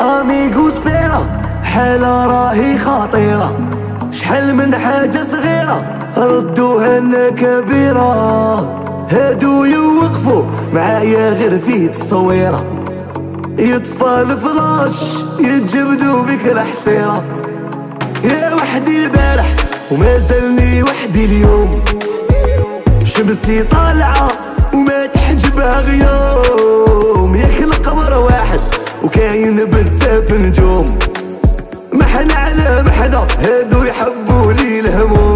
اميغو سبيرا حالة راهي خطيرة. شحال من حاجة صغيرة ردوها لنا كبيرة. هادو يوقفوا معايا غير في تصويرة. يطفى الفلاش يتجبدوا بك الحصيرة. يا وحدي البارح وما زلني وحدي اليوم. شمسي طالعة وما تحجبها غيوم ياك القمر واحد وكاين بزاف نجوم. محنا على محنا هادو يحبوا لي الهموم.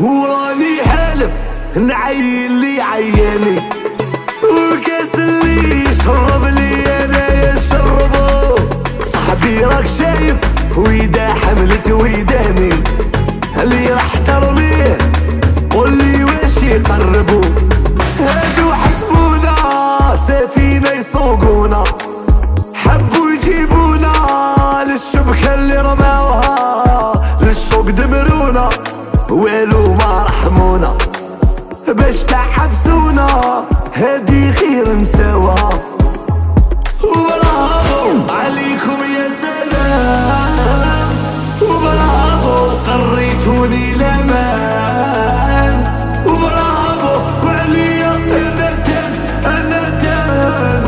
وراني حالف نعيل لي عيالي وكاس اللي يشرب لي أنا يشربو. صاحبي راك شايف ويدا حملت ويداني اللي راح ترميه قول لي واش يقربوا هادو حسبونا سفينة يسوقونا. حبوا يجيبونا للشبكة اللي رماوها. للشوق دمرونا. والو باش تحبسونا. هادي خير نساوها. وبرافو عليكم يا سلام. وبرافو قريتوني الامان وبرافو وعليا أنا تان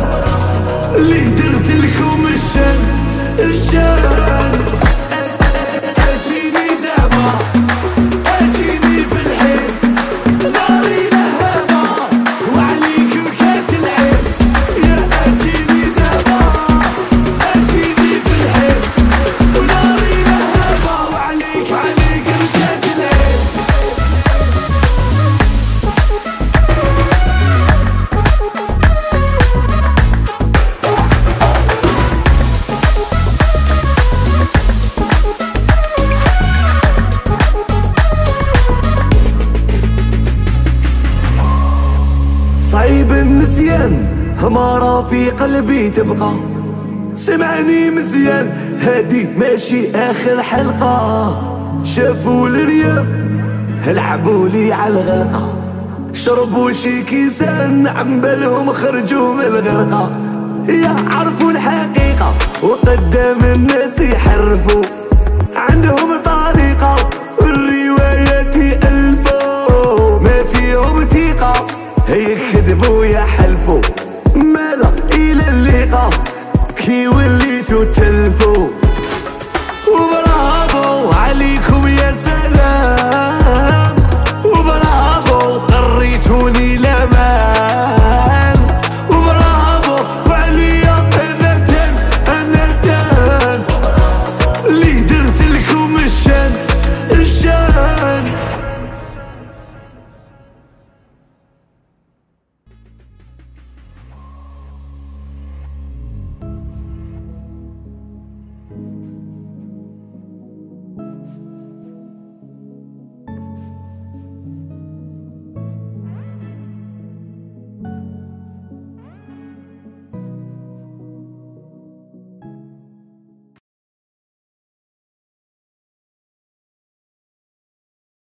النسيان همارة في قلبي تبقى. سمعني مزيان هادي ماشي آخر حلقة. شافوا الرياب لعبوا لي على الغلقة شربوا شي كيسان عم بالهم خرجوا من الغرقة. يا عرفوا الحقيقة وقدام الناس يحرفوا عندهم طريقة والروايات ألفوا ما فيهم ثقة. يكذبوا يحلفو ملا إلى اللقاء. كي وليتوا تلفوا وبرافو عليكم